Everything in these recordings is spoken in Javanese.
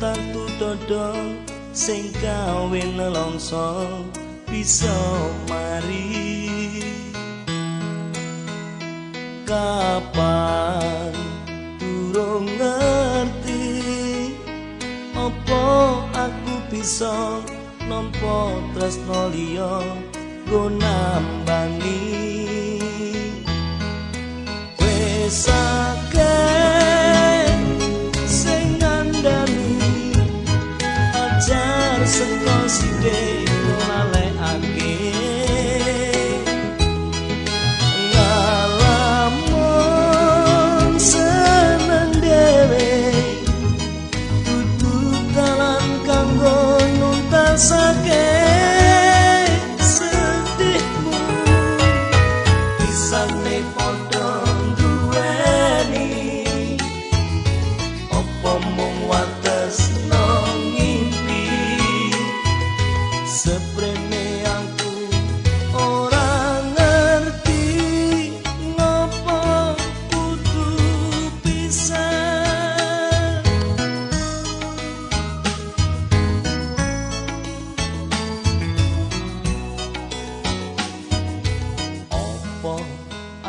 tatu dodol sing gawe nelongso bisa mari. Kapan durung ngerti opo aku bisa nampa tresno liya go nambani Ajar seko sithik nolale aku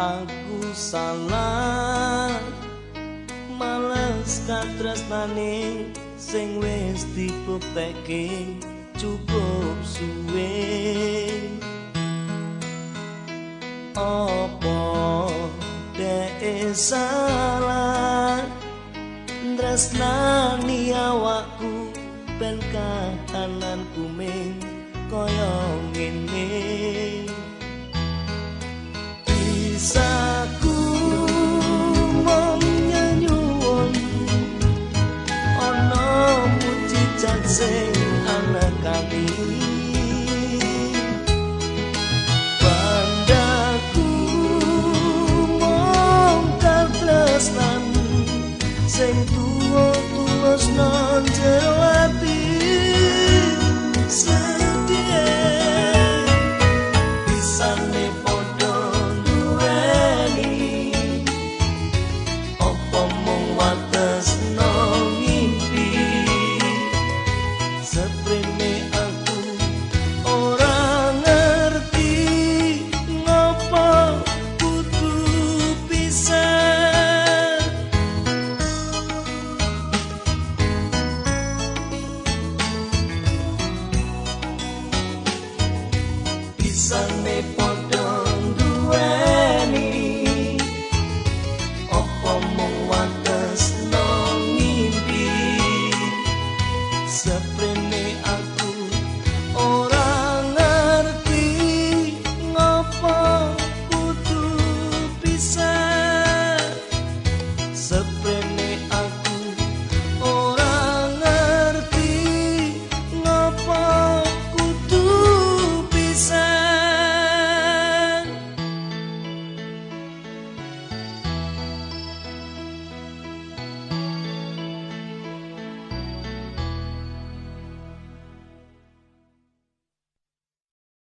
aku salah. Males katresnane sing wis dibuktekke cukup suwe. Opo dek salah? Tresnani awakku ben kahanan kuming kaya ngene Sing anak kami Bandaku mong kartresnan Sing tuwa tuwas